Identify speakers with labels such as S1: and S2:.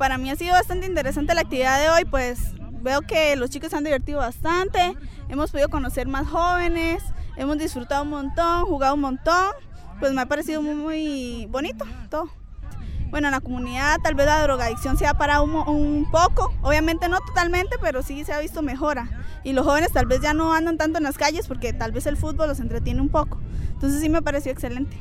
S1: para mí ha sido bastante interesante la actividad de hoy, pues veo que los chicos se han divertido bastante, hemos podido conocer más jóvenes, hemos disfrutado un montón, jugado un montón, pues me ha parecido muy, muy bonito todo. Bueno, en la comunidad tal vez la drogadicción se ha parado un, un, poco, obviamente no totalmente, pero sí se ha visto mejora. Y los jóvenes tal vez ya no andan tanto en las calles porque tal vez el fútbol los entretiene un poco. Entonces sí me pareció excelente.